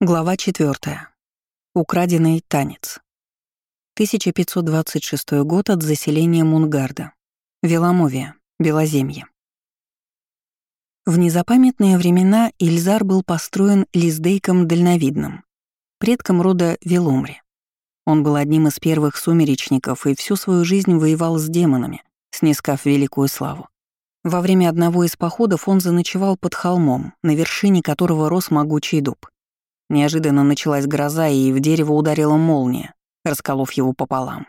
Глава 4. Украденный танец. 1526 год от заселения Мунгарда. Веломовия, Белоземье. В незапамятные времена Ильзар был построен Лиздейком Дальновидным, предком рода Веломри. Он был одним из первых сумеречников и всю свою жизнь воевал с демонами, снискав великую славу. Во время одного из походов он заночевал под холмом, на вершине которого рос могучий дуб. Неожиданно началась гроза, и в дерево ударила молния, расколов его пополам.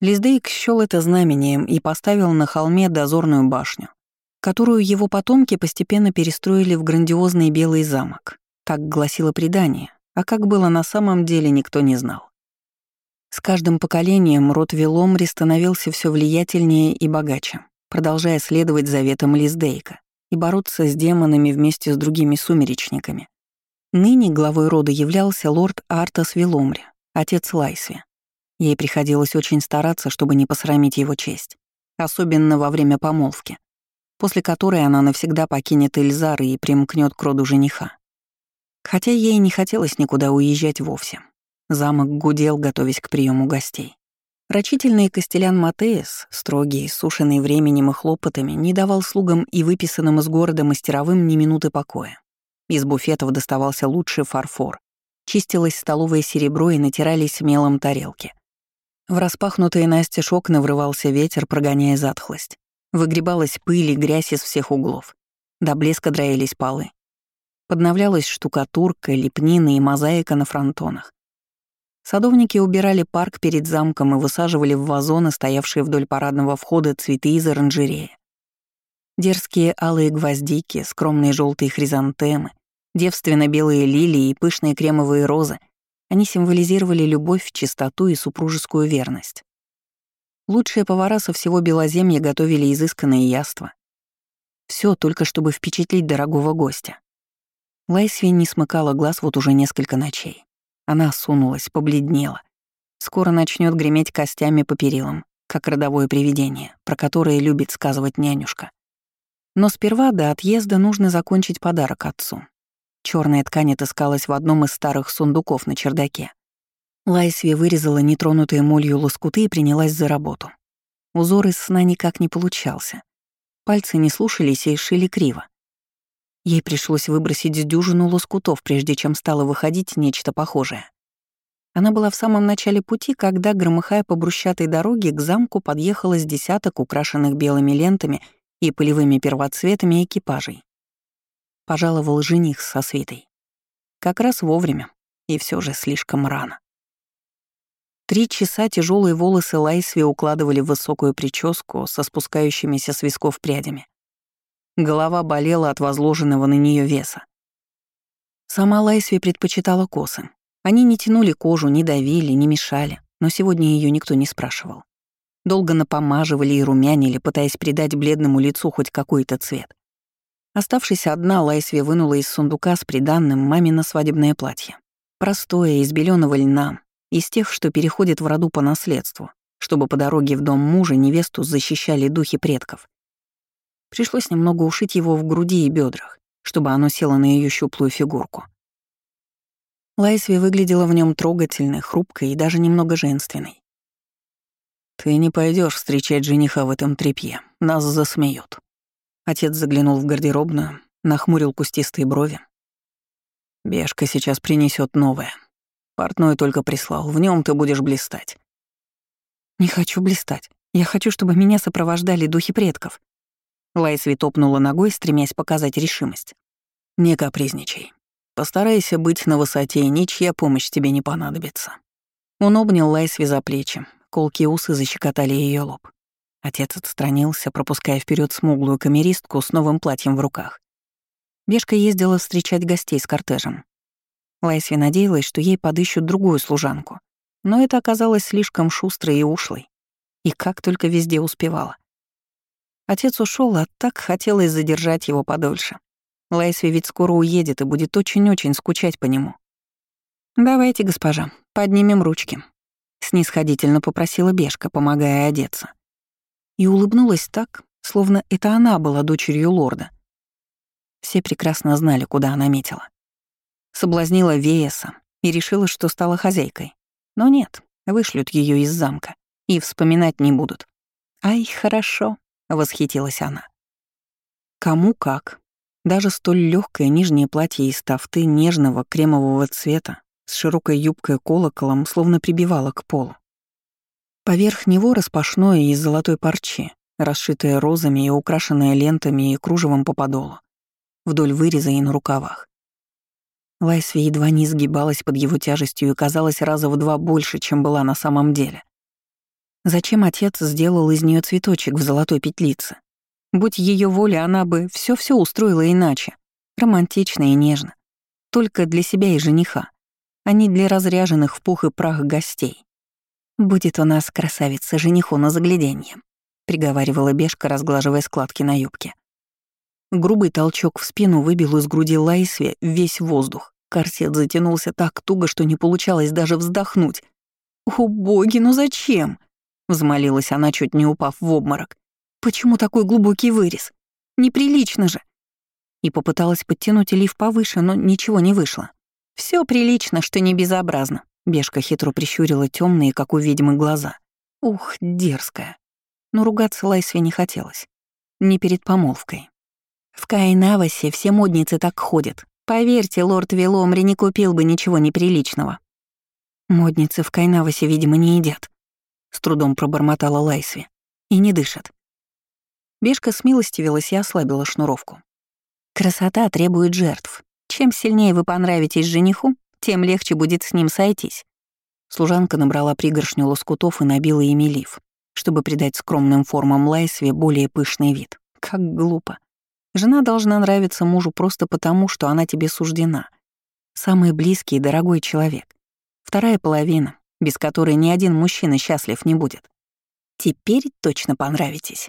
Лиздейк счёл это знамением и поставил на холме дозорную башню, которую его потомки постепенно перестроили в грандиозный белый замок. Так гласило предание, а как было на самом деле, никто не знал. С каждым поколением род Веломри становился все влиятельнее и богаче, продолжая следовать заветам Лиздейка и бороться с демонами вместе с другими сумеречниками, Ныне главой рода являлся лорд Артас Виломри, отец Лайсви. Ей приходилось очень стараться, чтобы не посрамить его честь, особенно во время помолвки, после которой она навсегда покинет Эльзар и примкнет к роду жениха. Хотя ей не хотелось никуда уезжать вовсе. Замок гудел, готовясь к приему гостей. Рачительный Костелян Матеес, строгий, сушеный временем и хлопотами, не давал слугам и выписанным из города мастеровым ни минуты покоя. Из буфетов доставался лучший фарфор. Чистилось столовое серебро и натирались мелом тарелки. В распахнутые настежь окна врывался ветер, прогоняя затхлость. Выгребалась пыль и грязь из всех углов. До блеска драились полы. Подновлялась штукатурка, лепнина и мозаика на фронтонах. Садовники убирали парк перед замком и высаживали в вазоны, стоявшие вдоль парадного входа, цветы из оранжереи. Дерзкие алые гвоздики, скромные желтые хризантемы, девственно-белые лилии и пышные кремовые розы — они символизировали любовь, чистоту и супружескую верность. Лучшие повара со всего Белоземья готовили изысканные яства. Все только чтобы впечатлить дорогого гостя. Лайсви не смыкала глаз вот уже несколько ночей. Она сунулась, побледнела. Скоро начнет греметь костями по перилам, как родовое привидение, про которое любит сказывать нянюшка. Но сперва до отъезда нужно закончить подарок отцу. Черная ткань отыскалась в одном из старых сундуков на чердаке. Лайсви вырезала нетронутые молью лоскуты и принялась за работу. Узор из сна никак не получался. Пальцы не слушались и шили криво. Ей пришлось выбросить дюжину лоскутов, прежде чем стало выходить нечто похожее. Она была в самом начале пути, когда, громыхая по брусчатой дороге, к замку подъехало с десяток украшенных белыми лентами и полевыми первоцветами экипажей. Пожаловал жених со свитой. Как раз вовремя, и все же слишком рано. Три часа тяжелые волосы Лайсви укладывали в высокую прическу со спускающимися с висков прядями. Голова болела от возложенного на нее веса. Сама Лайсви предпочитала косы. Они не тянули кожу, не давили, не мешали, но сегодня ее никто не спрашивал. Долго напомаживали и румянили, пытаясь придать бледному лицу хоть какой-то цвет. Оставшись одна, Лайсви вынула из сундука с приданным мамино свадебное платье. Простое, из беленого льна, из тех, что переходят в роду по наследству, чтобы по дороге в дом мужа невесту защищали духи предков. Пришлось немного ушить его в груди и бедрах, чтобы оно село на ее щуплую фигурку. Лайсви выглядела в нем трогательной, хрупкой и даже немного женственной. «Ты не пойдешь встречать жениха в этом тряпье, нас засмеют. Отец заглянул в гардеробную, нахмурил кустистые брови. «Бешка сейчас принесет новое. Портной только прислал, в нем ты будешь блистать». «Не хочу блистать. Я хочу, чтобы меня сопровождали духи предков». Лайсви топнула ногой, стремясь показать решимость. «Не капризничай. Постарайся быть на высоте, и ничья помощь тебе не понадобится». Он обнял Лайсви за плечи, Колкие усы защекотали ее лоб. Отец отстранился, пропуская вперед смуглую камеристку с новым платьем в руках. Бешка ездила встречать гостей с кортежем. Лайсви надеялась, что ей подыщут другую служанку, но это оказалось слишком шустрой и ушлой. И как только везде успевала. Отец ушел, а так хотелось задержать его подольше. Лайсви ведь скоро уедет и будет очень-очень скучать по нему. «Давайте, госпожа, поднимем ручки», снисходительно попросила Бешка, помогая одеться. И улыбнулась так, словно это она была дочерью лорда. Все прекрасно знали, куда она метила. Соблазнила Вееса и решила, что стала хозяйкой. Но нет, вышлют ее из замка и вспоминать не будут. «Ай, хорошо», — восхитилась она. Кому как. Даже столь легкое нижнее платье из тафты нежного кремового цвета с широкой юбкой колоколом словно прибивало к полу. Поверх него распашное из золотой парчи, расшитое розами и украшенное лентами и кружевом по подолу, вдоль выреза и на рукавах. Лайсви едва не сгибалась под его тяжестью и казалась раза в два больше, чем была на самом деле. Зачем отец сделал из нее цветочек в золотой петлице? Будь ее воля, она бы все-все устроила иначе, романтично и нежно. Только для себя и жениха, а не для разряженных в пух и прах гостей. «Будет у нас красавица жениху на загляденье», — приговаривала Бешка, разглаживая складки на юбке. Грубый толчок в спину выбил из груди Лайсве весь воздух. Корсет затянулся так туго, что не получалось даже вздохнуть. «О, боги, ну зачем?» — взмолилась она, чуть не упав в обморок. «Почему такой глубокий вырез? Неприлично же!» И попыталась подтянуть лиф повыше, но ничего не вышло. Все прилично, что не безобразно. Бешка хитро прищурила темные, как у ведьмы, глаза. Ух, дерзкая. Но ругаться Лайсве не хотелось. Не перед помолвкой. В Кайнавасе все модницы так ходят. Поверьте, лорд Веломри не купил бы ничего неприличного. Модницы в Кайнавасе, видимо, не едят. С трудом пробормотала Лайсви. И не дышат. Бешка смилостивилась и ослабила шнуровку. Красота требует жертв. Чем сильнее вы понравитесь жениху, тем легче будет с ним сойтись. Служанка набрала пригоршню лоскутов и набила ими лиф, чтобы придать скромным формам Лайсве более пышный вид. Как глупо. Жена должна нравиться мужу просто потому, что она тебе суждена. Самый близкий и дорогой человек. Вторая половина, без которой ни один мужчина счастлив не будет. Теперь точно понравитесь.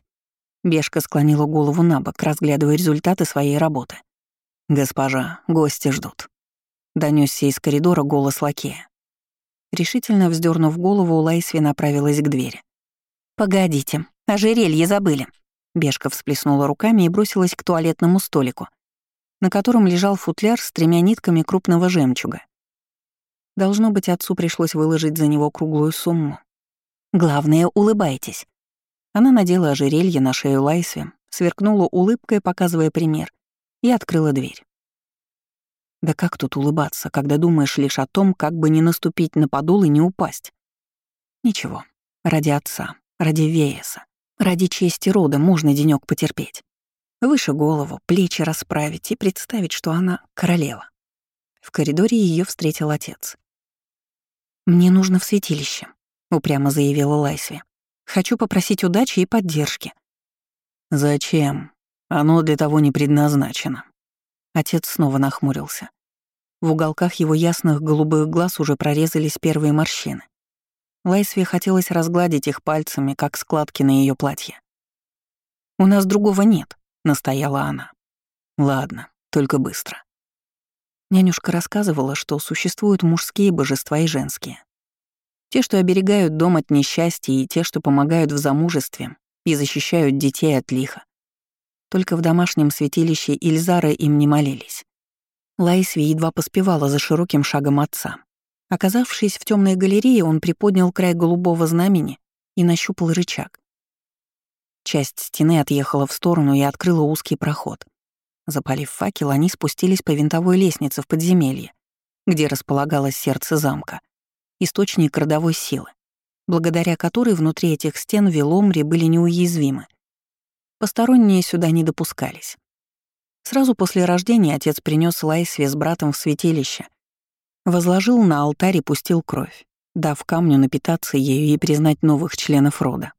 Бешка склонила голову на бок, разглядывая результаты своей работы. «Госпожа, гости ждут», Донесся из коридора голос лакея. Решительно вздернув голову, Лайсви направилась к двери. «Погодите, ожерелье забыли». Бешка всплеснула руками и бросилась к туалетному столику, на котором лежал футляр с тремя нитками крупного жемчуга. Должно быть, отцу пришлось выложить за него круглую сумму. «Главное, улыбайтесь». Она надела ожерелье на шею Лайсви, сверкнула улыбкой, показывая пример, и открыла дверь. Да как тут улыбаться, когда думаешь лишь о том, как бы не наступить на подол и не упасть? Ничего, ради отца, ради Вееса, ради чести рода можно денёк потерпеть. Выше голову, плечи расправить и представить, что она королева. В коридоре ее встретил отец. «Мне нужно в святилище», — упрямо заявила Лайсви. «Хочу попросить удачи и поддержки». «Зачем? Оно для того не предназначено». Отец снова нахмурился. В уголках его ясных голубых глаз уже прорезались первые морщины. Лайсве хотелось разгладить их пальцами, как складки на ее платье. «У нас другого нет», — настояла она. «Ладно, только быстро». Нянюшка рассказывала, что существуют мужские божества и женские. Те, что оберегают дом от несчастья, и те, что помогают в замужестве и защищают детей от лиха. Только в домашнем святилище Ильзара им не молились. Лайсви едва поспевала за широким шагом отца. Оказавшись в темной галерее, он приподнял край голубого знамени и нащупал рычаг. Часть стены отъехала в сторону и открыла узкий проход. Запалив факел, они спустились по винтовой лестнице в подземелье, где располагалось сердце замка, источник родовой силы, благодаря которой внутри этих стен Веломри были неуязвимы. Посторонние сюда не допускались. Сразу после рождения отец принес Лайсве с братом в святилище, возложил на алтарь и пустил кровь, дав камню напитаться ею и признать новых членов рода.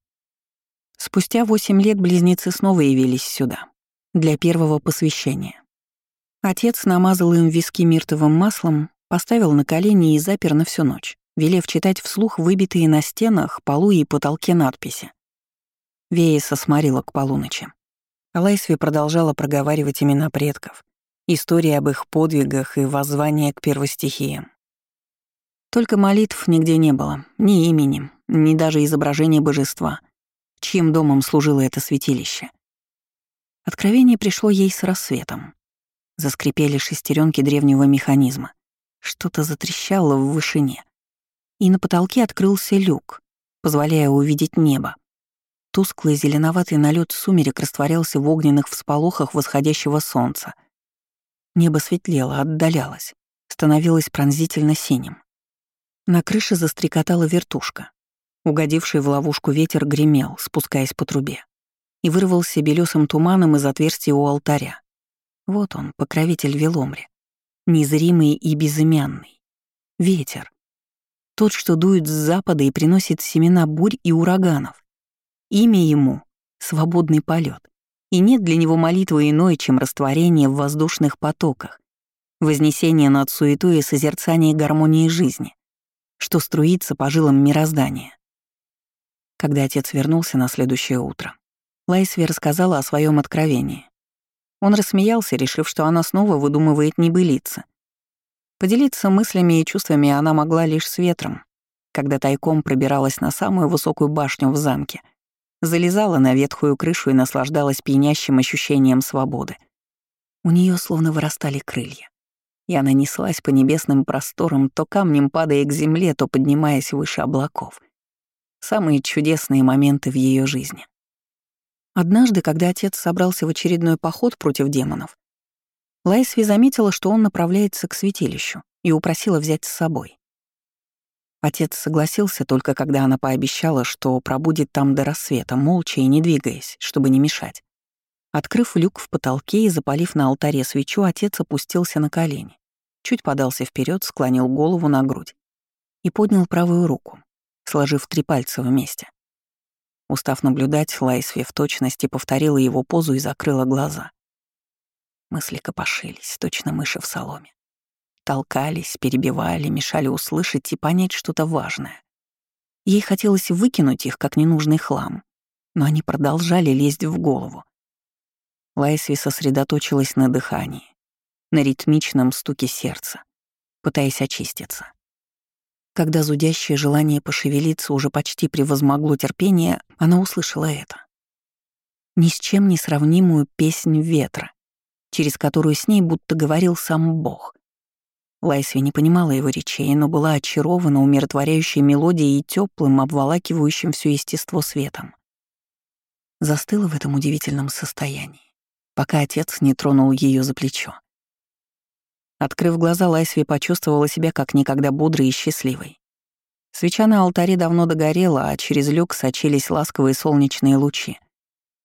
Спустя восемь лет близнецы снова явились сюда, для первого посвящения. Отец намазал им виски миртовым маслом, поставил на колени и запер на всю ночь, велев читать вслух выбитые на стенах, полу и потолке надписи. Вееса сморила к полуночи. Лайсви продолжала проговаривать имена предков, истории об их подвигах и воззвания к первостихиям. Только молитв нигде не было, ни имени, ни даже изображения божества, чьим домом служило это святилище. Откровение пришло ей с рассветом. Заскрипели шестеренки древнего механизма. Что-то затрещало в вышине. И на потолке открылся люк, позволяя увидеть небо. Тусклый зеленоватый налет сумерек растворялся в огненных всполохах восходящего солнца. Небо светлело, отдалялось, становилось пронзительно синим. На крыше застрекотала вертушка. Угодивший в ловушку ветер гремел, спускаясь по трубе, и вырвался белесым туманом из отверстия у алтаря. Вот он, покровитель Веломри, незримый и безымянный. Ветер. Тот, что дует с запада и приносит семена бурь и ураганов. Имя ему — свободный полет. И нет для него молитвы иной, чем растворение в воздушных потоках, вознесение над суетой и созерцание гармонии жизни, что струится по жилам мироздания. Когда отец вернулся на следующее утро, Лайсви рассказала о своем откровении. Он рассмеялся, решив, что она снова выдумывает небылицы. Поделиться мыслями и чувствами она могла лишь с ветром, когда тайком пробиралась на самую высокую башню в замке, залезала на ветхую крышу и наслаждалась пьянящим ощущением свободы. У нее словно вырастали крылья, и она неслась по небесным просторам, то камнем падая к земле, то поднимаясь выше облаков — Самые чудесные моменты в ее жизни. Однажды, когда отец собрался в очередной поход против демонов, Лайсви заметила, что он направляется к святилищу и упросила взять с собой. Отец согласился только когда она пообещала, что пробудет там до рассвета, молча и не двигаясь, чтобы не мешать. Открыв люк в потолке и запалив на алтаре свечу, отец опустился на колени, чуть подался вперед, склонил голову на грудь и поднял правую руку сложив три пальца вместе. Устав наблюдать, Лайсви в точности повторила его позу и закрыла глаза. Мысли копошились, точно мыши в соломе. Толкались, перебивали, мешали услышать и понять что-то важное. Ей хотелось выкинуть их, как ненужный хлам, но они продолжали лезть в голову. Лайсви сосредоточилась на дыхании, на ритмичном стуке сердца, пытаясь очиститься. Когда зудящее желание пошевелиться уже почти превозмогло терпение, она услышала это. Ни с чем не сравнимую песнь ветра, через которую с ней будто говорил сам Бог. Лайсви не понимала его речей, но была очарована умиротворяющей мелодией и теплым, обволакивающим все естество светом. Застыла в этом удивительном состоянии, пока отец не тронул ее за плечо. Открыв глаза, Лайсви почувствовала себя как никогда бодрой и счастливой. Свеча на алтаре давно догорела, а через люк сочились ласковые солнечные лучи.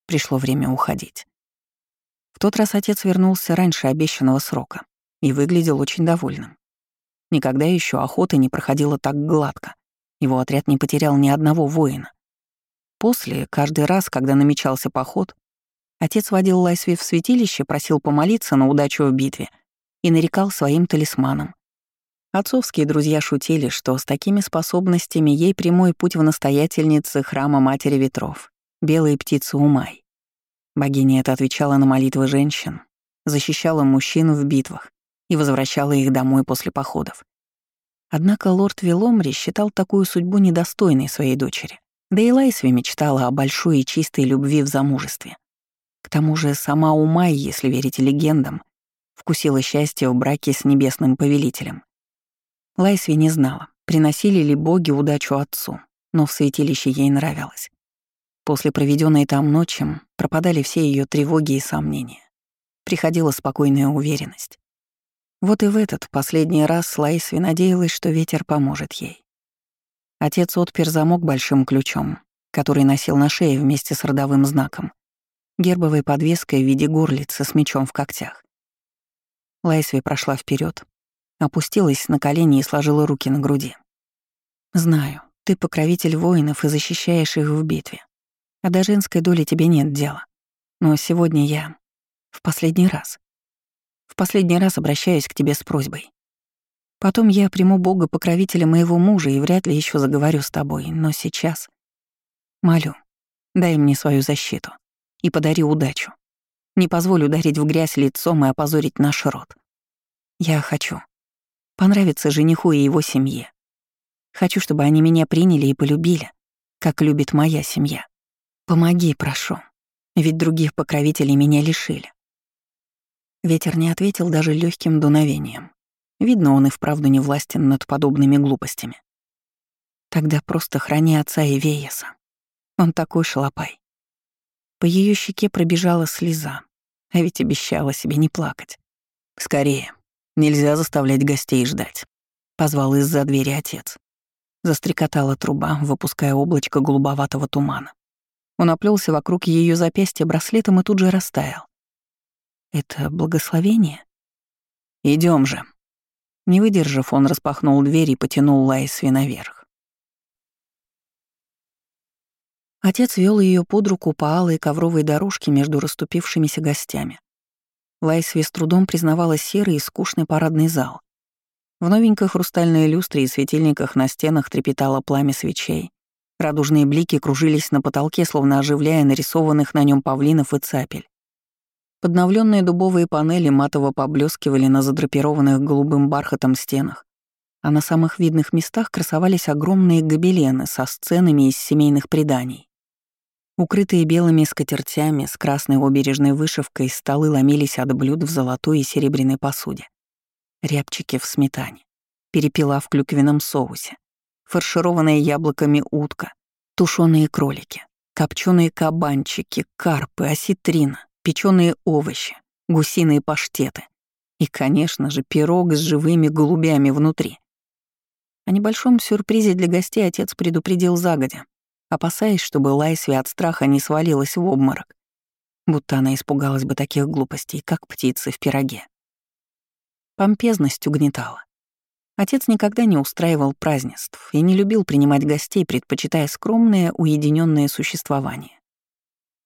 Пришло время уходить. В тот раз отец вернулся раньше обещанного срока и выглядел очень довольным. Никогда еще охота не проходила так гладко. Его отряд не потерял ни одного воина. После, каждый раз, когда намечался поход, отец водил Лайсви в святилище, просил помолиться на удачу в битве — и нарекал своим талисманом. Отцовские друзья шутили, что с такими способностями ей прямой путь в настоятельнице храма Матери Ветров, белой птицы Умай. Богиня это отвечала на молитвы женщин, защищала мужчин в битвах и возвращала их домой после походов. Однако лорд Веломри считал такую судьбу недостойной своей дочери. Да и Лайсви мечтала о большой и чистой любви в замужестве. К тому же сама Умай, если верить легендам, вкусила счастье в браке с небесным повелителем. Лайсви не знала, приносили ли боги удачу отцу, но в святилище ей нравилось. После проведенной там ночи пропадали все ее тревоги и сомнения. Приходила спокойная уверенность. Вот и в этот последний раз Лайсви надеялась, что ветер поможет ей. Отец отпер замок большим ключом, который носил на шее вместе с родовым знаком, гербовой подвеской в виде горлицы с мечом в когтях. Лайсви прошла вперед, опустилась на колени и сложила руки на груди. «Знаю, ты покровитель воинов и защищаешь их в битве. А до женской доли тебе нет дела. Но сегодня я... В последний раз. В последний раз обращаюсь к тебе с просьбой. Потом я приму Бога покровителя моего мужа и вряд ли еще заговорю с тобой, но сейчас... Молю, дай мне свою защиту и подари удачу. Не позволю ударить в грязь лицом и опозорить наш род. Я хочу понравиться жениху и его семье. Хочу, чтобы они меня приняли и полюбили, как любит моя семья. Помоги, прошу, ведь других покровителей меня лишили. Ветер не ответил даже легким дуновением. Видно, он и вправду не властен над подобными глупостями. Тогда просто храни отца и Веяса. Он такой шалопай. По ее щеке пробежала слеза, а ведь обещала себе не плакать. «Скорее, нельзя заставлять гостей ждать», — позвал из-за двери отец. Застрекотала труба, выпуская облачко голубоватого тумана. Он оплелся вокруг ее запястья браслетом и тут же растаял. «Это благословение?» Идем же». Не выдержав, он распахнул дверь и потянул Лайсви наверх. Отец вел ее под руку по алой ковровой дорожке между расступившимися гостями. Лайсви с трудом признавала серый и скучный парадный зал. В новенькой хрустальной люстре и светильниках на стенах трепетало пламя свечей. Радужные блики кружились на потолке, словно оживляя нарисованных на нем павлинов и цапель. Подновленные дубовые панели матово поблескивали на задрапированных голубым бархатом стенах, а на самых видных местах красовались огромные гобелены со сценами из семейных преданий. Укрытые белыми скатертями с красной обережной вышивкой столы ломились от блюд в золотой и серебряной посуде. Рябчики в сметане, перепела в клюквенном соусе, фаршированная яблоками утка, тушеные кролики, копченые кабанчики, карпы, осетрина, печеные овощи, гусиные паштеты и, конечно же, пирог с живыми голубями внутри. О небольшом сюрпризе для гостей отец предупредил загодя, опасаясь, чтобы Лайсви от страха не свалилась в обморок, будто она испугалась бы таких глупостей, как птицы в пироге. Помпезность угнетала. Отец никогда не устраивал празднеств и не любил принимать гостей, предпочитая скромное, уединенное существование.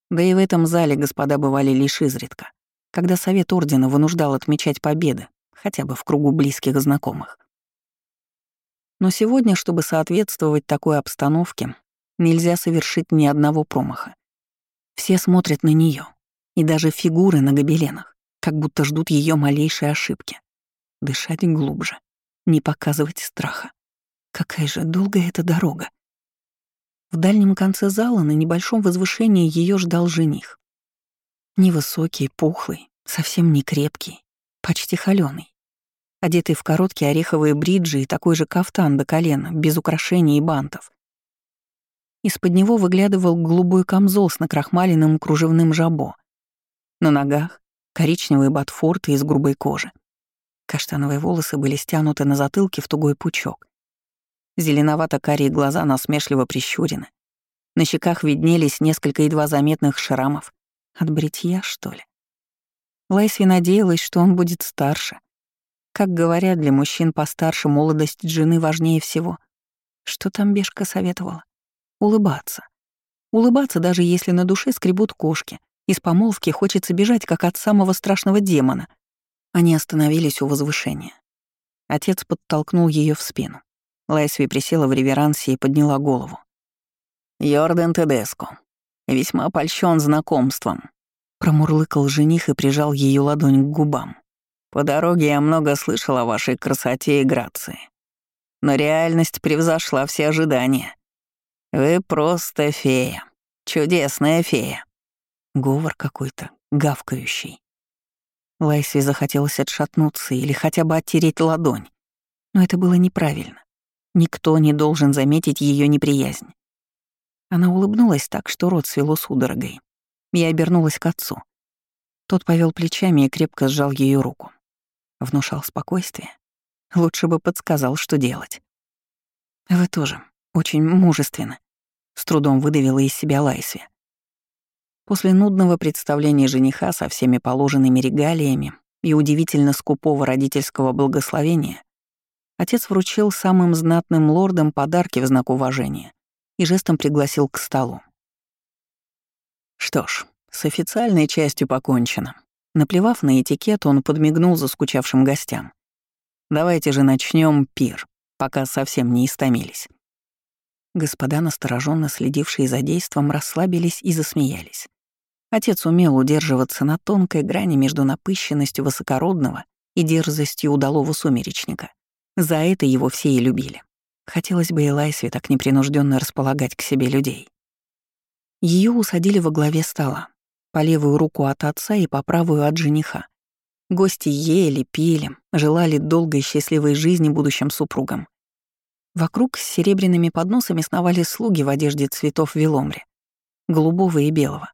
Да и в этом зале господа бывали лишь изредка, когда совет ордена вынуждал отмечать победы, хотя бы в кругу близких знакомых. Но сегодня, чтобы соответствовать такой обстановке, Нельзя совершить ни одного промаха. Все смотрят на нее, и даже фигуры на гобеленах, как будто ждут ее малейшей ошибки. Дышать глубже, не показывать страха. Какая же долгая эта дорога. В дальнем конце зала на небольшом возвышении ее ждал жених. Невысокий, пухлый, совсем не крепкий, почти холёный. Одетый в короткие ореховые бриджи и такой же кафтан до колена, без украшений и бантов. Из-под него выглядывал голубой камзол с накрахмаленным кружевным жабо. На ногах — коричневые ботфорты из грубой кожи. Каштановые волосы были стянуты на затылке в тугой пучок. Зеленовато-карие глаза насмешливо прищурены. На щеках виднелись несколько едва заметных шрамов. От бритья, что ли? Лайсви надеялась, что он будет старше. Как говорят, для мужчин постарше молодость жены важнее всего. Что там Бешка советовала? Улыбаться. Улыбаться, даже если на душе скребут кошки. Из помолвки хочется бежать, как от самого страшного демона. Они остановились у возвышения. Отец подтолкнул ее в спину. Лайсви присела в реверансе и подняла голову. «Йорден Тедеско. Весьма польщен знакомством», — промурлыкал жених и прижал ее ладонь к губам. «По дороге я много слышал о вашей красоте и грации. Но реальность превзошла все ожидания. «Вы просто фея. Чудесная фея». Говор какой-то, гавкающий. Лайси захотелось отшатнуться или хотя бы оттереть ладонь. Но это было неправильно. Никто не должен заметить ее неприязнь. Она улыбнулась так, что рот свело судорогой. Я обернулась к отцу. Тот повел плечами и крепко сжал ее руку. Внушал спокойствие. Лучше бы подсказал, что делать. Вы тоже очень мужественны. С трудом выдавила из себя Лайсви. После нудного представления жениха со всеми положенными регалиями и удивительно скупого родительского благословения, отец вручил самым знатным лордам подарки в знак уважения и жестом пригласил к столу. Что ж, с официальной частью покончено. Наплевав на этикет, он подмигнул заскучавшим гостям. «Давайте же начнем пир, пока совсем не истомились». Господа, настороженно следившие за действом, расслабились и засмеялись. Отец умел удерживаться на тонкой грани между напыщенностью высокородного и дерзостью удалого сумеречника. За это его все и любили. Хотелось бы Элайсве так непринужденно располагать к себе людей. Ее усадили во главе стола, по левую руку от отца и по правую от жениха. Гости ели, пили, желали долгой счастливой жизни будущим супругам. Вокруг с серебряными подносами сновали слуги в одежде цветов веломри, голубого и белого.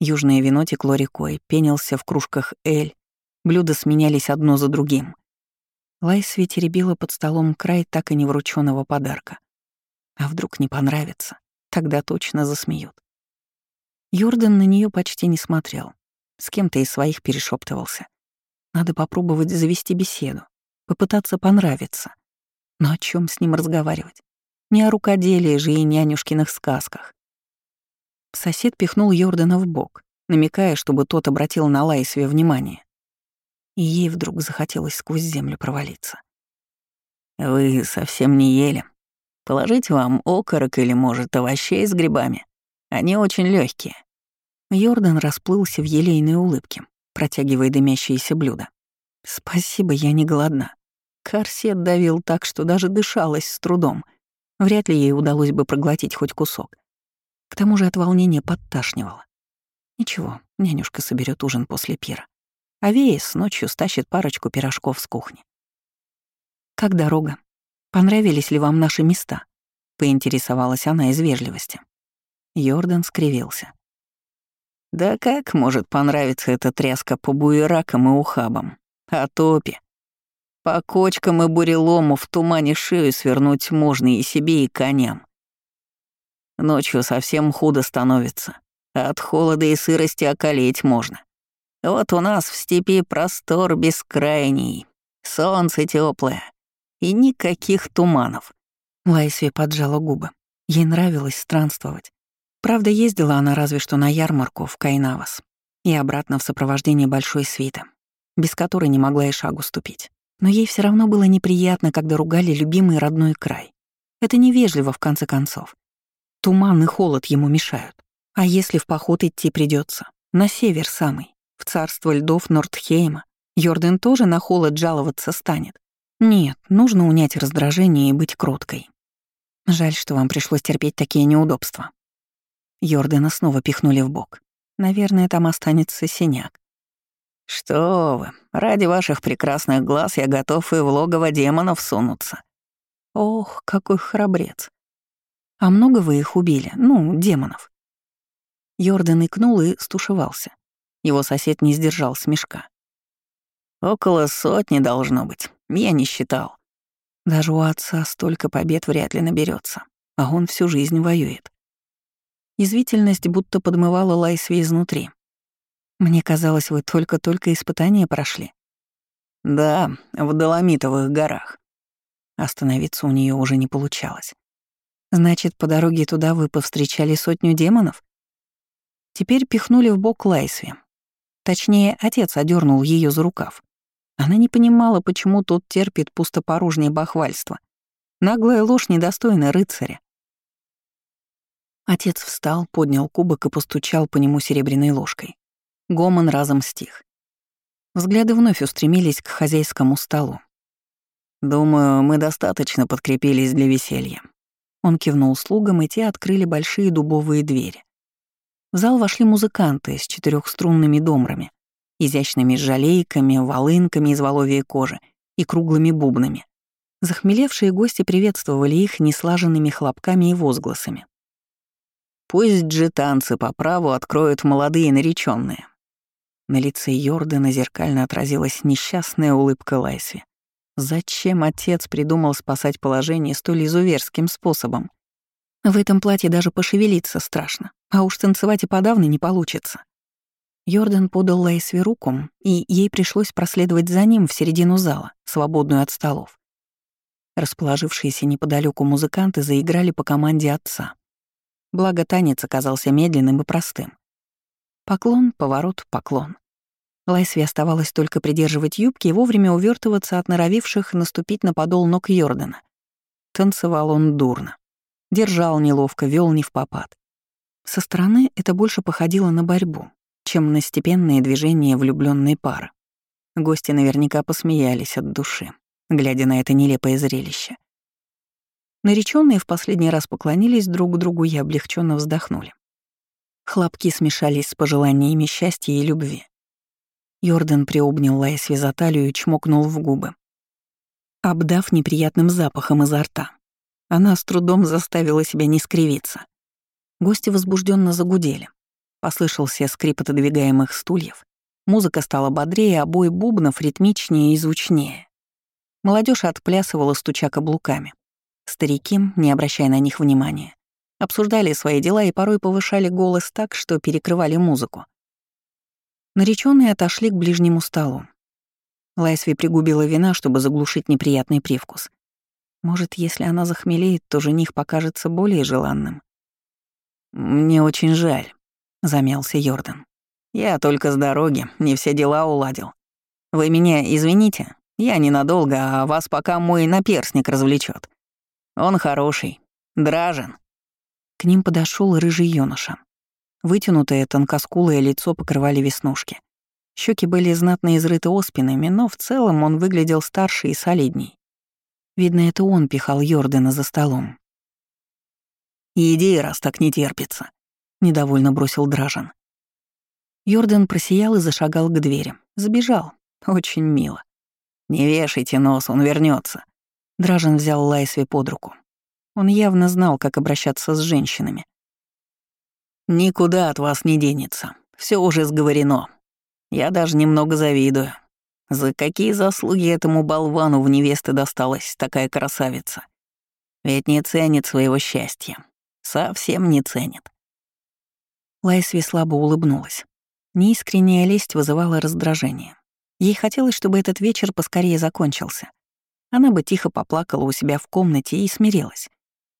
Южное вино текло рекой, пенился в кружках эль, блюда сменялись одно за другим. Лайсви теребила под столом край так и не врученного подарка. А вдруг не понравится, тогда точно засмеют. Юрден на нее почти не смотрел, с кем-то из своих перешептывался. Надо попробовать завести беседу, попытаться понравиться. Но о чем с ним разговаривать? Не о рукоделии же и нянюшкиных сказках. Сосед пихнул Йордана в бок, намекая, чтобы тот обратил на Лайсве внимание. И ей вдруг захотелось сквозь землю провалиться. «Вы совсем не ели. Положить вам окорок или, может, овощей с грибами? Они очень легкие. Йордан расплылся в елейной улыбке, протягивая дымящиеся блюда. «Спасибо, я не голодна». Корсет давил так, что даже дышалось с трудом. Вряд ли ей удалось бы проглотить хоть кусок. К тому же от волнения подташнивало. Ничего, нянюшка соберет ужин после пира. А Веес ночью стащит парочку пирожков с кухни. «Как дорога? Понравились ли вам наши места?» — поинтересовалась она из вежливости. Йордан скривился. «Да как может понравиться эта тряска по буеракам и ухабам? А топи? По кочкам и бурелому в тумане шею свернуть можно и себе, и коням. Ночью совсем худо становится. От холода и сырости околеть можно. Вот у нас в степи простор бескрайний, солнце теплое и никаких туманов. Лайсви поджала губы. Ей нравилось странствовать. Правда, ездила она разве что на ярмарку в Кайнавас и обратно в сопровождении большой свиты, без которой не могла и шагу ступить. Но ей все равно было неприятно, когда ругали любимый родной край. Это невежливо, в конце концов. Туман и холод ему мешают. А если в поход идти придется, На север самый, в царство льдов Нордхейма. Йорден тоже на холод жаловаться станет. Нет, нужно унять раздражение и быть кроткой. Жаль, что вам пришлось терпеть такие неудобства. Йордена снова пихнули в бок. Наверное, там останется синяк. «Что вы, ради ваших прекрасных глаз я готов и в логово демонов сунуться». «Ох, какой храбрец. А много вы их убили? Ну, демонов?» Йордан икнул и стушевался. Его сосед не сдержал смешка. «Около сотни должно быть. Я не считал. Даже у отца столько побед вряд ли наберется, а он всю жизнь воюет. Извительность будто подмывала Лайсви изнутри. Мне казалось, вы только-только испытания прошли. Да, в Доломитовых горах. Остановиться у нее уже не получалось. Значит, по дороге туда вы повстречали сотню демонов? Теперь пихнули в бок Лайсви. Точнее, отец одернул ее за рукав. Она не понимала, почему тот терпит пустопорожнее бахвальство. Наглая ложь недостойна рыцаря. Отец встал, поднял кубок и постучал по нему серебряной ложкой. Гомон разом стих. Взгляды вновь устремились к хозяйскому столу. «Думаю, мы достаточно подкрепились для веселья». Он кивнул слугам, и те открыли большие дубовые двери. В зал вошли музыканты с четырехструнными домрами, изящными жалейками, волынками из воловьей кожи и круглыми бубнами. Захмелевшие гости приветствовали их неслаженными хлопками и возгласами. Пусть же танцы по праву откроют молодые нареченные. На лице Йордана зеркально отразилась несчастная улыбка Лайсви. Зачем отец придумал спасать положение столь изуверским способом? В этом платье даже пошевелиться страшно, а уж танцевать и подавно не получится. Йордан подал Лайсви руку, и ей пришлось проследовать за ним в середину зала, свободную от столов. Расположившиеся неподалеку музыканты заиграли по команде отца. Благо танец оказался медленным и простым. Поклон, поворот, поклон. Лайсви оставалось только придерживать юбки и вовремя увертываться от норовивших наступить на подол ног Йордана. Танцевал он дурно. Держал неловко, вел не в попад. Со стороны это больше походило на борьбу, чем на степенные движения влюбленной пары. Гости наверняка посмеялись от души, глядя на это нелепое зрелище. Нареченные в последний раз поклонились друг другу и облегченно вздохнули. Хлопки смешались с пожеланиями счастья и любви. Йордан приобнял Лайсви за талию и чмокнул в губы, обдав неприятным запахом изо рта. Она с трудом заставила себя не скривиться. Гости возбужденно загудели. Послышался скрип отодвигаемых стульев. Музыка стала бодрее, а бой бубнов ритмичнее и звучнее. Молодежь отплясывала, стуча каблуками. Старики, не обращая на них внимания, обсуждали свои дела и порой повышали голос так, что перекрывали музыку. Наречённые отошли к ближнему столу. Лайсви пригубила вина, чтобы заглушить неприятный привкус. Может, если она захмелеет, то жених покажется более желанным. «Мне очень жаль», — замялся Йордан. «Я только с дороги, не все дела уладил. Вы меня извините, я ненадолго, а вас пока мой наперсник развлечет. Он хороший, дражен». К ним подошел рыжий юноша. Вытянутое тонкоскулое лицо покрывали веснушки. Щеки были знатно изрыты оспинами, но в целом он выглядел старше и солидней. Видно, это он пихал Йордана за столом. «Иди, раз так не терпится», — недовольно бросил Дражан. Йордан просиял и зашагал к двери. Забежал. Очень мило. «Не вешайте нос, он вернется. Дражан взял Лайсви под руку. Он явно знал, как обращаться с женщинами. Никуда от вас не денется. Все уже сговорено. Я даже немного завидую. За какие заслуги этому болвану в невесты досталась такая красавица? Ведь не ценит своего счастья. Совсем не ценит. Лайсви слабо улыбнулась. Неискренняя лесть вызывала раздражение. Ей хотелось, чтобы этот вечер поскорее закончился. Она бы тихо поплакала у себя в комнате и смирилась.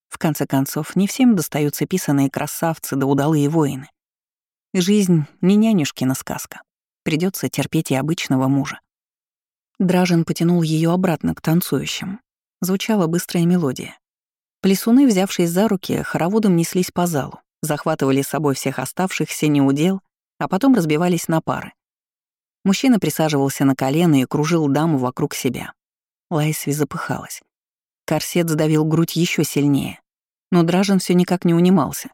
В конце концов, не всем достаются писаные красавцы да удалые воины. Жизнь не нянюшкина сказка. Придется терпеть и обычного мужа. Дражен потянул ее обратно к танцующим. Звучала быстрая мелодия. Плесуны, взявшись за руки, хороводом неслись по залу, захватывали с собой всех оставшихся неудел, а потом разбивались на пары. Мужчина присаживался на колено и кружил даму вокруг себя. Лайсви запыхалась. Корсет сдавил грудь еще сильнее. Но Дражен все никак не унимался.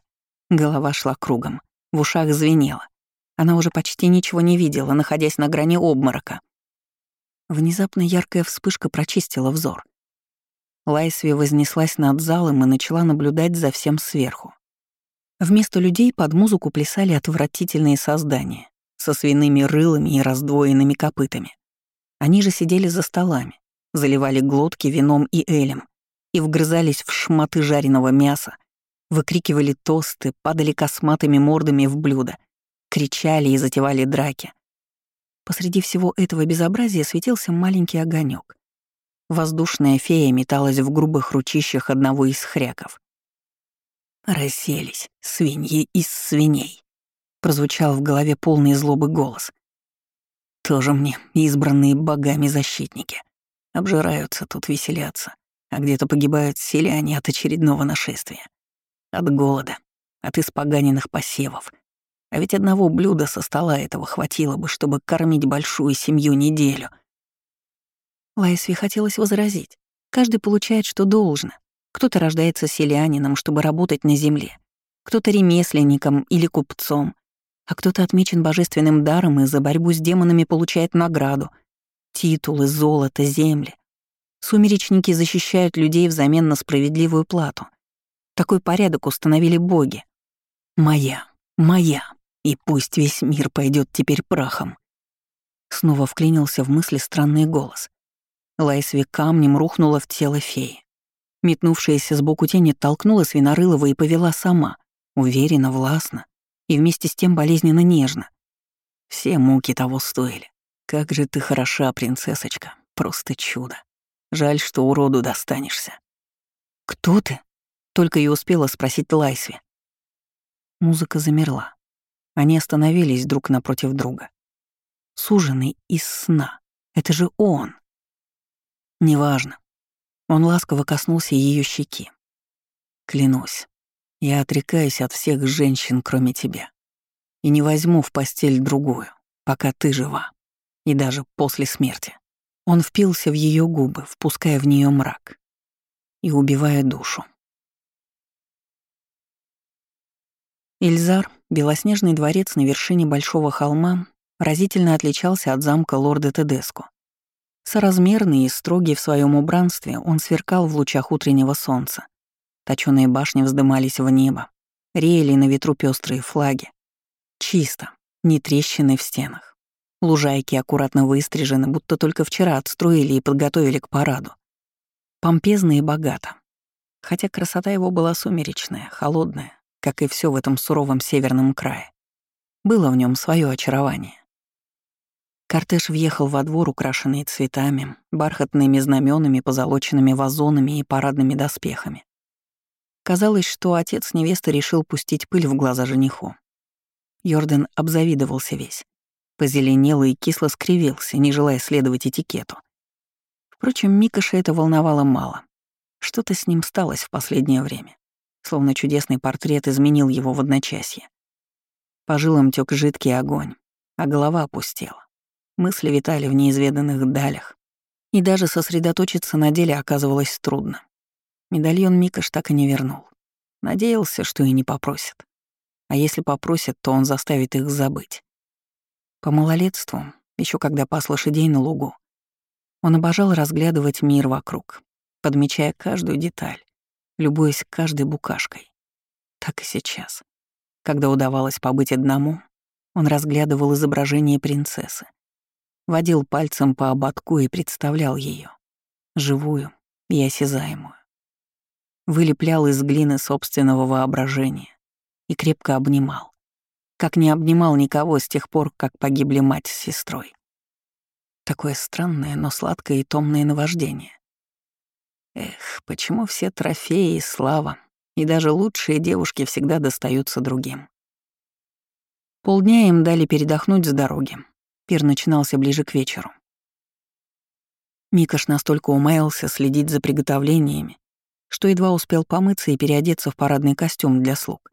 Голова шла кругом, в ушах звенело. Она уже почти ничего не видела, находясь на грани обморока. Внезапно яркая вспышка прочистила взор. Лайсви вознеслась над залом и начала наблюдать за всем сверху. Вместо людей под музыку плясали отвратительные создания со свиными рылами и раздвоенными копытами. Они же сидели за столами, заливали глотки вином и элем и вгрызались в шматы жареного мяса, выкрикивали тосты, падали косматыми мордами в блюдо, кричали и затевали драки. Посреди всего этого безобразия светился маленький огонек. Воздушная фея металась в грубых ручищах одного из хряков. «Расселись, свиньи из свиней», — прозвучал в голове полный злобы голос. «Тоже мне избранные богами защитники. Обжираются тут, веселятся, а где-то погибают селяне от очередного нашествия. От голода, от испоганенных посевов. А ведь одного блюда со стола этого хватило бы, чтобы кормить большую семью неделю. Лайсви хотелось возразить. Каждый получает, что должно. Кто-то рождается селянином, чтобы работать на земле, кто-то ремесленником или купцом, а кто-то отмечен божественным даром и за борьбу с демонами получает награду — Титулы, золото, земли. Сумеречники защищают людей взамен на справедливую плату. Такой порядок установили боги. Моя, моя, и пусть весь мир пойдет теперь прахом. Снова вклинился в мысли странный голос. Лайсви камнем рухнула в тело феи. Метнувшаяся сбоку тени толкнула Свинорылова и повела сама, уверенно, властно и вместе с тем болезненно нежно. Все муки того стоили. «Как же ты хороша, принцессочка, просто чудо. Жаль, что уроду достанешься». «Кто ты?» — только и успела спросить Лайсви. Музыка замерла. Они остановились друг напротив друга. Суженный из сна. Это же он. Неважно. Он ласково коснулся ее щеки. Клянусь, я отрекаюсь от всех женщин, кроме тебя. И не возьму в постель другую, пока ты жива и даже после смерти. Он впился в ее губы, впуская в нее мрак и убивая душу. Ильзар, белоснежный дворец на вершине большого холма, разительно отличался от замка лорда Тедеско. Соразмерный и строгий в своем убранстве, он сверкал в лучах утреннего солнца. Точёные башни вздымались в небо, реяли на ветру пестрые флаги. Чисто, ни трещины в стенах. Лужайки аккуратно выстрижены, будто только вчера отстроили и подготовили к параду. Помпезно и богато. Хотя красота его была сумеречная, холодная, как и все в этом суровом северном крае. Было в нем свое очарование. Кортеж въехал во двор, украшенный цветами, бархатными знаменами, позолоченными вазонами и парадными доспехами. Казалось, что отец невесты решил пустить пыль в глаза жениху. Йордан обзавидовался весь. Позеленел и кисло скривился, не желая следовать этикету. Впрочем, Микоша это волновало мало. Что-то с ним сталось в последнее время. Словно чудесный портрет изменил его в одночасье. По жилам тёк жидкий огонь, а голова опустела. Мысли витали в неизведанных далях. И даже сосредоточиться на деле оказывалось трудно. Медальон Микаш так и не вернул. Надеялся, что и не попросит. А если попросит, то он заставит их забыть. По малолетству, еще когда пас лошадей на лугу, он обожал разглядывать мир вокруг, подмечая каждую деталь, любуясь каждой букашкой. Так и сейчас. Когда удавалось побыть одному, он разглядывал изображение принцессы, водил пальцем по ободку и представлял ее, живую и осязаемую. Вылеплял из глины собственного воображения и крепко обнимал, как не обнимал никого с тех пор, как погибли мать с сестрой. Такое странное, но сладкое и томное наваждение. Эх, почему все трофеи и слава и даже лучшие девушки всегда достаются другим. Полдня им дали передохнуть с дороги. Пир начинался ближе к вечеру. Микаш настолько умаялся следить за приготовлениями, что едва успел помыться и переодеться в парадный костюм для слуг.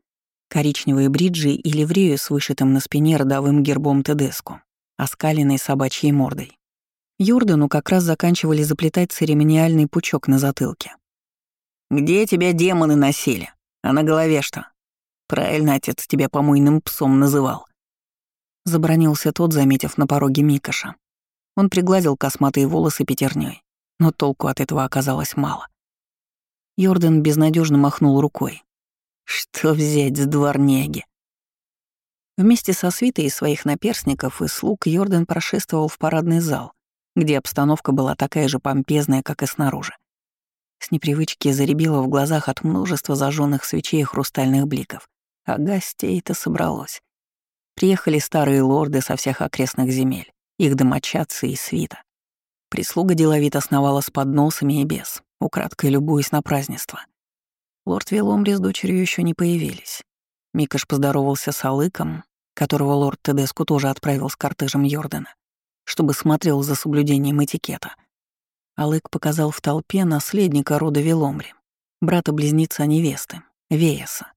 Коричневые бриджи и ливрею с вышитым на спине родовым гербом Тедеску, оскаленной собачьей мордой. Юрдану как раз заканчивали заплетать церемониальный пучок на затылке. «Где тебя демоны носили? А на голове что? Правильно отец тебя помойным псом называл». Забронился тот, заметив на пороге Микоша. Он пригладил косматые волосы пятерней, но толку от этого оказалось мало. Йордан безнадежно махнул рукой. «Что взять с дворняги?» Вместе со свитой из своих наперсников и слуг Йордан прошествовал в парадный зал, где обстановка была такая же помпезная, как и снаружи. С непривычки заребило в глазах от множества зажженных свечей и хрустальных бликов. А гостей-то собралось. Приехали старые лорды со всех окрестных земель, их домочадцы и свита. Прислуга деловито основала с подносами и без, украдкой любуясь на празднество. Лорд Веломри с дочерью еще не появились. Микаш поздоровался с Алыком, которого лорд Тедеску тоже отправил с кортежем Йордана, чтобы смотрел за соблюдением этикета — Алык показал в толпе наследника рода Веломри, брата-близнеца невесты, Веяса.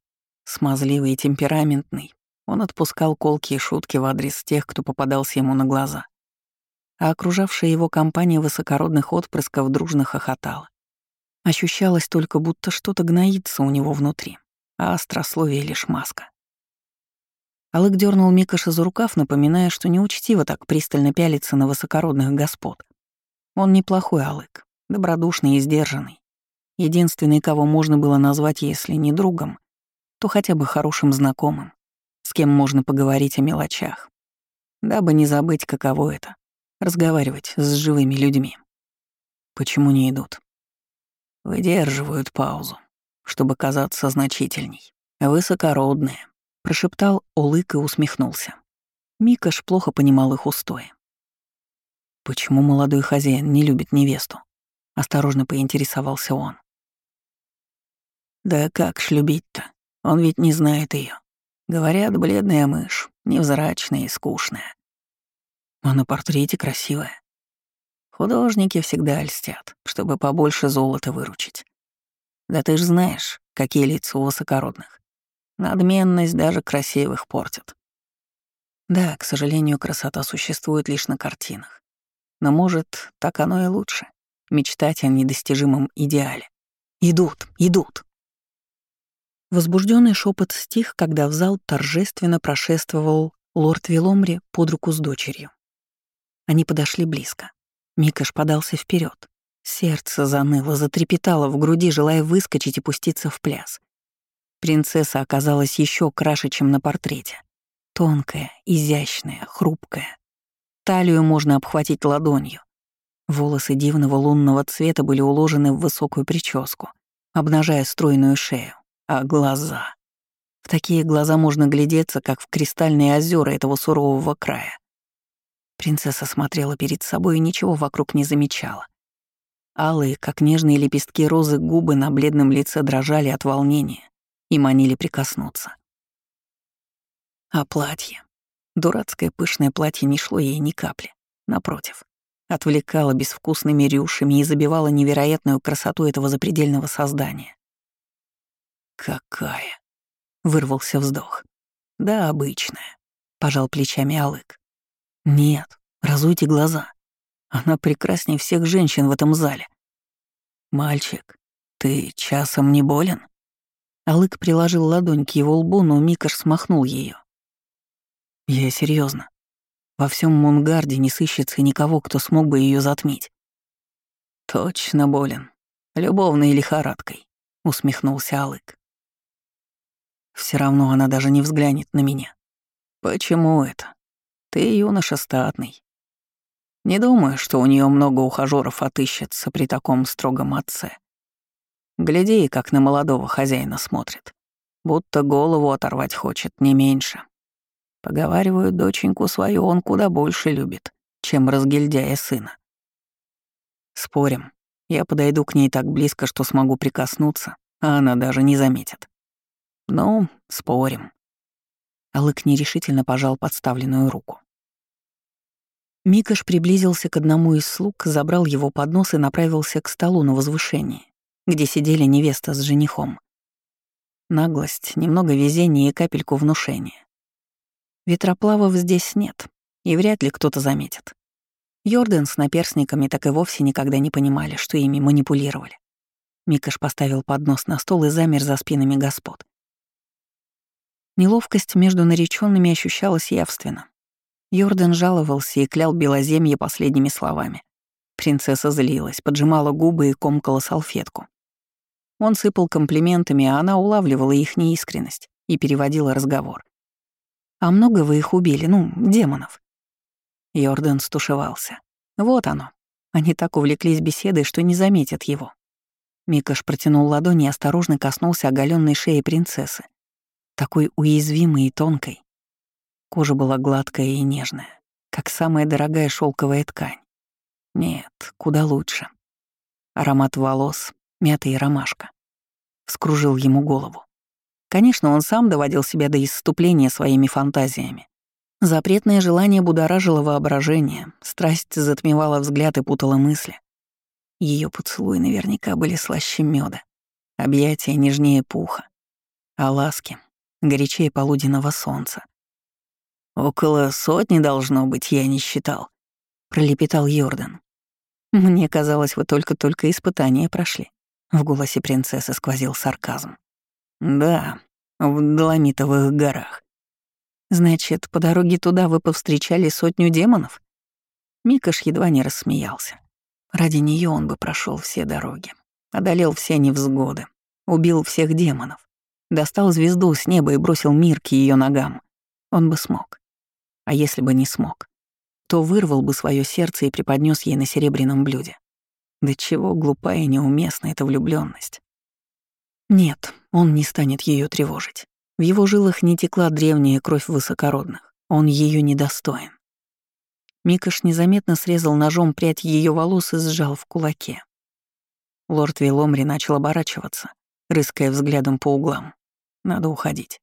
Смазливый и темпераментный, он отпускал колки и шутки в адрес тех, кто попадался ему на глаза. А окружавшая его компания высокородных отпрысков дружно хохотала. Ощущалось только, будто что-то гноится у него внутри, а острословие лишь маска. Алык дернул Микаша за рукав, напоминая, что неучтиво так пристально пялиться на высокородных господ. Он неплохой Алык, добродушный и сдержанный. Единственный, кого можно было назвать, если не другом, то хотя бы хорошим знакомым, кем можно поговорить о мелочах, дабы не забыть, каково это — разговаривать с живыми людьми. Почему не идут? Выдерживают паузу, чтобы казаться значительней. Высокородные, прошептал Олык и усмехнулся. Микаш плохо понимал их устои. Почему молодой хозяин не любит невесту? Осторожно поинтересовался он. Да как ж любить-то? Он ведь не знает ее. Говорят, бледная мышь, невзрачная и скучная. А на портрете красивая. Художники всегда льстят, чтобы побольше золота выручить. Да ты ж знаешь, какие лица у высокородных. Надменность даже красивых портит. Да, к сожалению, красота существует лишь на картинах. Но, может, так оно и лучше. Мечтать о недостижимом идеале. Идут, идут. Возбужденный шепот стих, когда в зал торжественно прошествовал Лорд Виломри под руку с дочерью. Они подошли близко. Микаш подался вперед. Сердце заныло, затрепетало в груди, желая выскочить и пуститься в пляс. Принцесса оказалась еще краше, чем на портрете. Тонкая, изящная, хрупкая. Талию можно обхватить ладонью. Волосы дивного лунного цвета были уложены в высокую прическу, обнажая стройную шею. А глаза... В такие глаза можно глядеться, как в кристальные озера этого сурового края. Принцесса смотрела перед собой и ничего вокруг не замечала. Алые, как нежные лепестки розы, губы на бледном лице дрожали от волнения и манили прикоснуться. А платье? Дурацкое пышное платье не шло ей ни капли. Напротив, отвлекало безвкусными рюшами и забивало невероятную красоту этого запредельного создания. «Какая!» — вырвался вздох. «Да, обычная», — пожал плечами Алык. «Нет, разуйте глаза. Она прекраснее всех женщин в этом зале». «Мальчик, ты часом не болен?» Алык приложил ладонь к его лбу, но Микаш смахнул ее. «Я серьезно. Во всем Мунгарде не сыщется никого, кто смог бы ее затмить». «Точно болен. Любовной лихорадкой», — усмехнулся Алык. Все равно она даже не взглянет на меня. Почему это? Ты юноша статный. Не думаю, что у нее много ухажеров отыщется при таком строгом отце. Гляди, как на молодого хозяина смотрит. Будто голову оторвать хочет, не меньше. Поговаривают, доченьку свою он куда больше любит, чем разгильдяя сына. Спорим, я подойду к ней так близко, что смогу прикоснуться, а она даже не заметит. Ну, спорим. Алык нерешительно пожал подставленную руку. Микаш приблизился к одному из слуг, забрал его поднос и направился к столу на возвышении где сидели невеста с женихом. Наглость, немного везения и капельку внушения. Ветроплавов здесь нет, и вряд ли кто-то заметит. Йорден с наперсниками так и вовсе никогда не понимали, что ими манипулировали. Микаш поставил поднос на стол и замер за спинами господ. Неловкость между нареченными ощущалась явственно. Йорден жаловался и клял Белоземье последними словами. Принцесса злилась, поджимала губы и комкала салфетку. Он сыпал комплиментами, а она улавливала их неискренность и переводила разговор. «А много вы их убили, ну, демонов?» Йордан стушевался. «Вот оно. Они так увлеклись беседой, что не заметят его». Микаш протянул ладони и осторожно коснулся оголенной шеи принцессы. Такой уязвимой и тонкой. Кожа была гладкая и нежная, как самая дорогая шелковая ткань. Нет, куда лучше. Аромат волос, мята и ромашка. Скружил ему голову. Конечно, он сам доводил себя до исступления своими фантазиями. Запретное желание будоражило воображение, страсть затмевала взгляд и путала мысли. Ее поцелуи наверняка были слаще меда, объятия нежнее пуха, а ласки горячее полуденного солнца. «Около сотни должно быть, я не считал», — пролепетал Йордан. «Мне казалось, вы только-только испытания прошли». В голосе принцессы сквозил сарказм. «Да, в Доломитовых горах». «Значит, по дороге туда вы повстречали сотню демонов?» Микаш едва не рассмеялся. Ради нее он бы прошел все дороги, одолел все невзгоды, убил всех демонов, достал звезду с неба и бросил мир к ее ногам. Он бы смог. А если бы не смог, то вырвал бы свое сердце и преподнес ей на серебряном блюде. Да чего глупая и неуместна эта влюбленность. Нет, он не станет ее тревожить. В его жилах не текла древняя кровь высокородных. Он ее недостоин. Микаш незаметно срезал ножом прядь ее волос и сжал в кулаке. Лорд Виломри начал оборачиваться, рыская взглядом по углам. Надо уходить.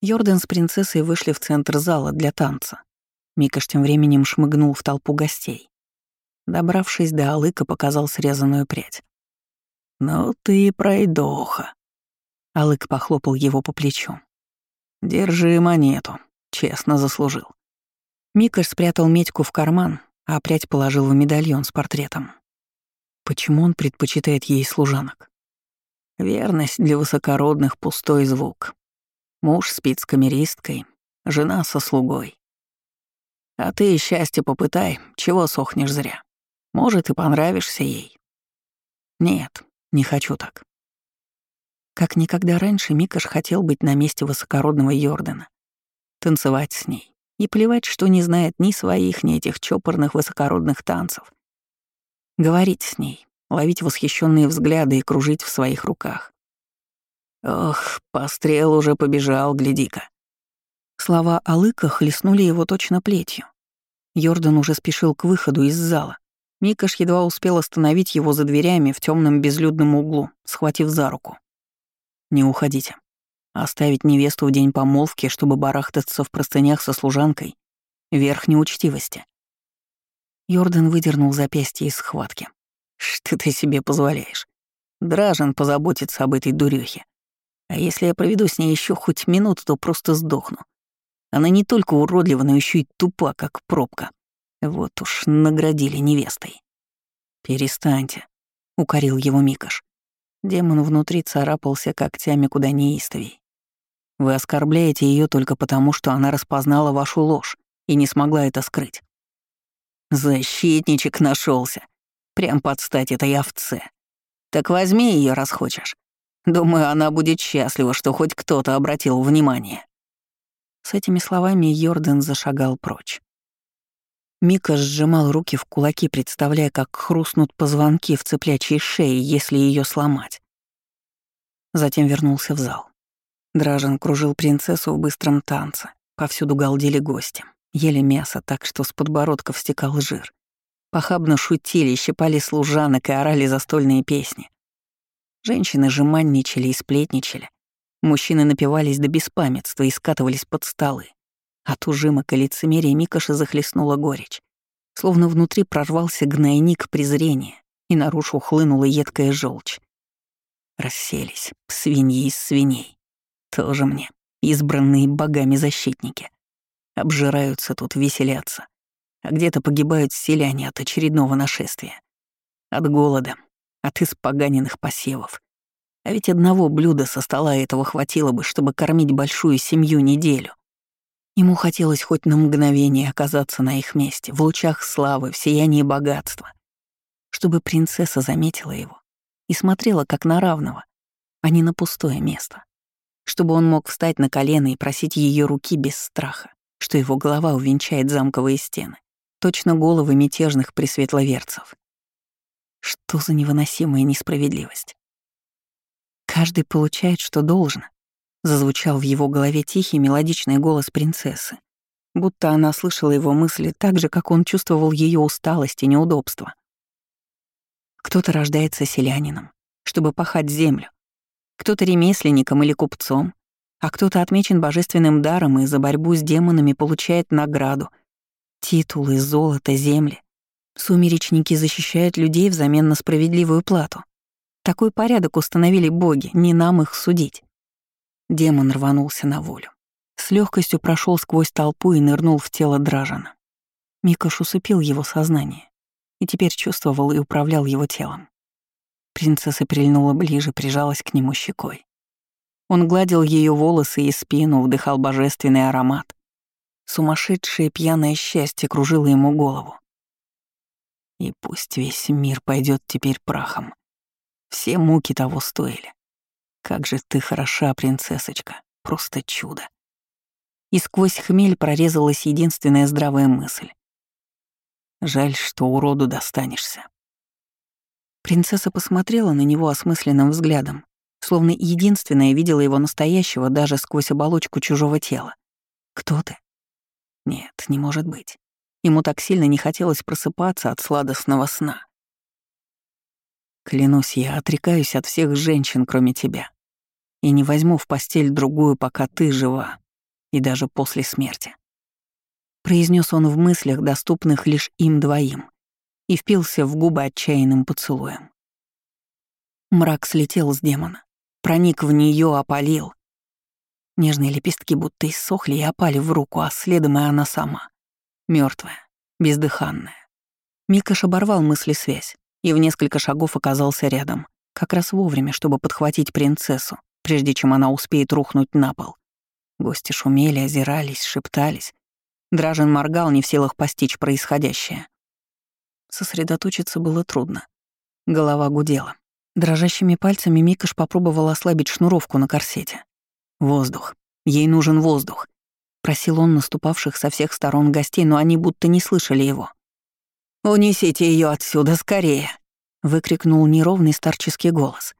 Йордан с принцессой вышли в центр зала для танца. Микаш тем временем шмыгнул в толпу гостей. Добравшись до Алыка, показал срезанную прядь. «Ну ты пройдоха!» Алык похлопал его по плечу. «Держи монету, честно заслужил». Микаш спрятал медьку в карман, а прядь положил в медальон с портретом. Почему он предпочитает ей служанок? Верность для высокородных — пустой звук. Муж спит с камеристкой, Жена со слугой. А ты счастье попытай, чего сохнешь зря. Может, и понравишься ей. Нет, не хочу так. Как никогда раньше Микаш хотел быть на месте высокородного Йордана. Танцевать с ней. И плевать, что не знает ни своих, ни этих чопорных высокородных танцев. Говорить с ней, ловить восхищенные взгляды и кружить в своих руках. Ох, пострел уже побежал, гляди-ка. Слова о лыках хлестнули его точно плетью. Йордан уже спешил к выходу из зала. Микаш едва успел остановить его за дверями в темном безлюдном углу, схватив за руку. «Не уходите. Оставить невесту в день помолвки, чтобы барахтаться в простынях со служанкой — верх неучтивости». Йордан выдернул запястье из схватки. «Что ты себе позволяешь? Дражен позаботится об этой дурюхе. А если я проведу с ней еще хоть минуту, то просто сдохну. Она не только уродлива, но еще и тупа, как пробка. Вот уж наградили невестой. «Перестаньте», — укорил его Микаш. Демон внутри царапался когтями куда неистовей. «Вы оскорбляете ее только потому, что она распознала вашу ложь и не смогла это скрыть». «Защитничек нашелся. Прям под стать этой овце. Так возьми ее, раз хочешь. Думаю, она будет счастлива, что хоть кто-то обратил внимание». С этими словами Йордан зашагал прочь. Мика сжимал руки в кулаки, представляя, как хрустнут позвонки в цыплячьей шее, если ее сломать. Затем вернулся в зал. Дражен кружил принцессу в быстром танце. Повсюду галдели гости. Ели мясо так, что с подбородков стекал жир. Похабно шутили, щипали служанок и орали застольные песни. Женщины жеманничали и сплетничали. Мужчины напивались до беспамятства и скатывались под столы. От ужимок и лицемерия Микаша захлестнула горечь. Словно внутри прорвался гнойник презрения, и наружу хлынула едкая желчь. Расселись свиньи из свиней. Тоже мне, избранные богами защитники. Обжираются тут, веселятся. А где-то погибают селяне от очередного нашествия. От голода, от испоганенных посевов. А ведь одного блюда со стола этого хватило бы, чтобы кормить большую семью неделю. Ему хотелось хоть на мгновение оказаться на их месте, в лучах славы, в сиянии богатства. Чтобы принцесса заметила его и смотрела как на равного, а не на пустое место. Чтобы он мог встать на колено и просить ее руки без страха, что его голова увенчает замковые стены, точно головы мятежных пресветловерцев. Что за невыносимая несправедливость? Каждый получает, что должно. Зазвучал в его голове тихий мелодичный голос принцессы, будто она слышала его мысли так же, как он чувствовал ее усталость и неудобство. Кто-то рождается селянином, чтобы пахать землю, кто-то ремесленником или купцом, а кто-то отмечен божественным даром и за борьбу с демонами получает награду, титулы, золото, земли. Сумеречники защищают людей взамен на справедливую плату. Такой порядок установили боги, не нам их судить. Демон рванулся на волю. С легкостью прошел сквозь толпу и нырнул в тело Дражана. Микош усыпил его сознание и теперь чувствовал и управлял его телом. Принцесса прильнула ближе, прижалась к нему щекой. Он гладил ее волосы и спину, вдыхал божественный аромат. Сумасшедшее пьяное счастье кружило ему голову. И пусть весь мир пойдет теперь прахом. Все муки того стоили. Как же ты хороша, принцессочка, просто чудо. И сквозь хмель прорезалась единственная здравая мысль. Жаль, что уроду достанешься. Принцесса посмотрела на него осмысленным взглядом, словно единственная видела его настоящего даже сквозь оболочку чужого тела. «Кто ты?» Нет, не может быть. Ему так сильно не хотелось просыпаться от сладостного сна. Клянусь, я отрекаюсь от всех женщин, кроме тебя. И не возьму в постель другую, пока ты жива, и даже после смерти. Произнес он в мыслях, доступных лишь им двоим, и впился в губы отчаянным поцелуем. Мрак слетел с демона, проник в нее, опалил. Нежные лепестки будто иссохли и опали в руку, а следом и она сама. мертвая, бездыханная. Микаш оборвал мысли связь и в несколько шагов оказался рядом, как раз вовремя, чтобы подхватить принцессу, прежде чем она успеет рухнуть на пол. Гости шумели, озирались, шептались. Дражен моргал, не в силах постичь происходящее. Сосредоточиться было трудно. Голова гудела. Дрожащими пальцами Микаш попробовал ослабить шнуровку на корсете. «Воздух. Ей нужен воздух», — просил он наступавших со всех сторон гостей, но они будто не слышали его. «Унесите ее отсюда скорее!» — выкрикнул неровный старческий голос.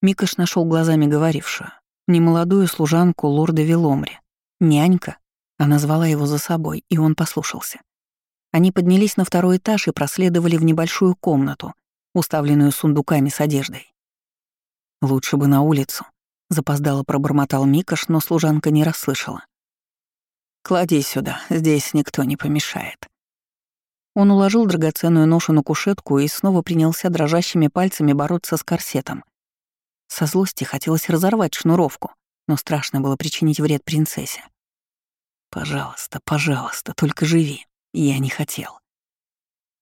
Микаш нашел глазами говорившую. Немолодую служанку лорда Веломри. Нянька. Она звала его за собой, и он послушался. Они поднялись на второй этаж и проследовали в небольшую комнату, уставленную сундуками с одеждой. «Лучше бы на улицу», — запоздало пробормотал Микаш, но служанка не расслышала. «Клади сюда, здесь никто не помешает». Он уложил драгоценную ношу на кушетку и снова принялся дрожащими пальцами бороться с корсетом. Со злости хотелось разорвать шнуровку, но страшно было причинить вред принцессе. «Пожалуйста, пожалуйста, только живи. Я не хотел».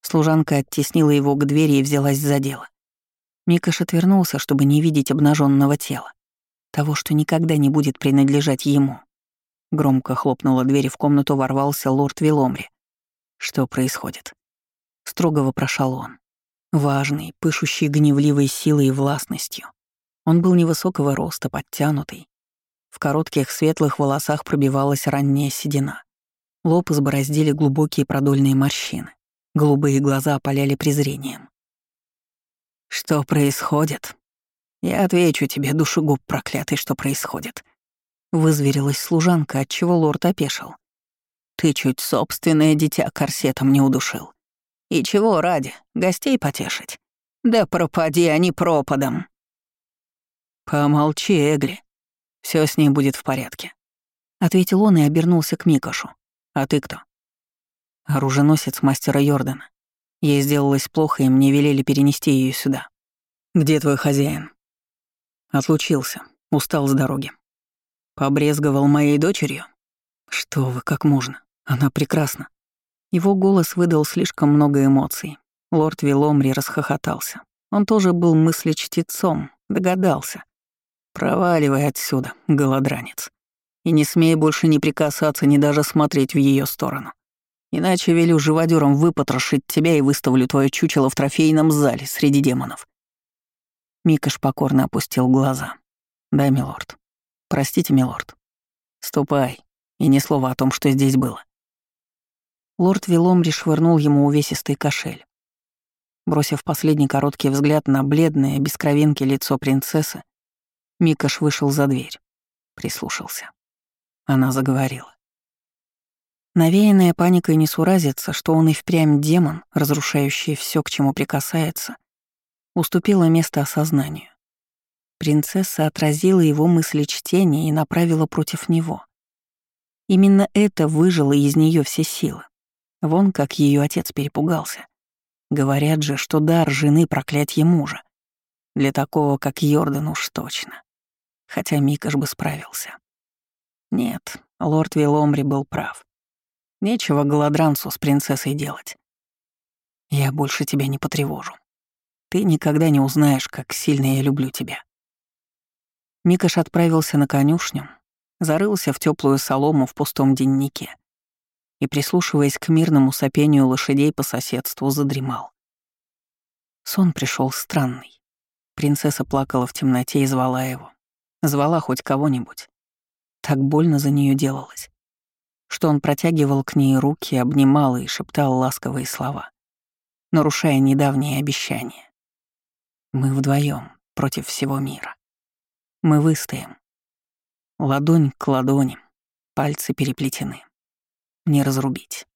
Служанка оттеснила его к двери и взялась за дело. Микаш отвернулся, чтобы не видеть обнаженного тела. Того, что никогда не будет принадлежать ему. Громко хлопнула дверь, и в комнату ворвался лорд Виломри. Что происходит? Строго вопрошал он. Важный, пышущий гневливой силой и властностью. Он был невысокого роста, подтянутый. В коротких светлых волосах пробивалась ранняя седина. Лоб избороздили глубокие продольные морщины. Голубые глаза опаляли презрением. «Что происходит?» «Я отвечу тебе, душегуб проклятый, что происходит». Вызверилась служанка, отчего лорд опешил. Ты чуть собственное дитя корсетом не удушил. И чего ради? Гостей потешить? Да пропади они пропадом. Помолчи, Эгли. Все с ней будет в порядке. Ответил он и обернулся к Микошу. А ты кто? Оруженосец мастера Йордана. Ей сделалось плохо, и мне велели перенести ее сюда. Где твой хозяин? Отлучился, устал с дороги. Побрезговал моей дочерью? Что вы, как можно? Она прекрасна. Его голос выдал слишком много эмоций. Лорд Виломри расхохотался. Он тоже был мыслечтецом, догадался. «Проваливай отсюда, голодранец. И не смей больше ни прикасаться, ни даже смотреть в ее сторону. Иначе велю живодером выпотрошить тебя и выставлю твое чучело в трофейном зале среди демонов». Микаш покорно опустил глаза. «Да, милорд. Простите, милорд. Ступай, и ни слова о том, что здесь было. Лорд Виломри швырнул ему увесистый кошель. Бросив последний короткий взгляд на бледное, без кровинки лицо принцессы, Микаш вышел за дверь. Прислушался. Она заговорила. Навеянная паникой не суразится, что он и впрямь демон, разрушающий все, к чему прикасается, уступила место осознанию. Принцесса отразила его мысли чтения и направила против него. Именно это выжило из нее все силы. Вон как ее отец перепугался. Говорят же, что дар жены проклятье мужа. Для такого, как Йордан, уж точно. Хотя Микаш бы справился. Нет, лорд Виломри был прав. Нечего голодранцу с принцессой делать. Я больше тебя не потревожу. Ты никогда не узнаешь, как сильно я люблю тебя. Микаш отправился на конюшню, зарылся в теплую солому в пустом деннике и, прислушиваясь к мирному сопению лошадей по соседству, задремал. Сон пришел странный. Принцесса плакала в темноте и звала его. Звала хоть кого-нибудь. Так больно за нее делалось, что он протягивал к ней руки, обнимал и шептал ласковые слова, нарушая недавние обещания. Мы вдвоем против всего мира. Мы выстоим. Ладонь к ладони, пальцы переплетены не разрубить.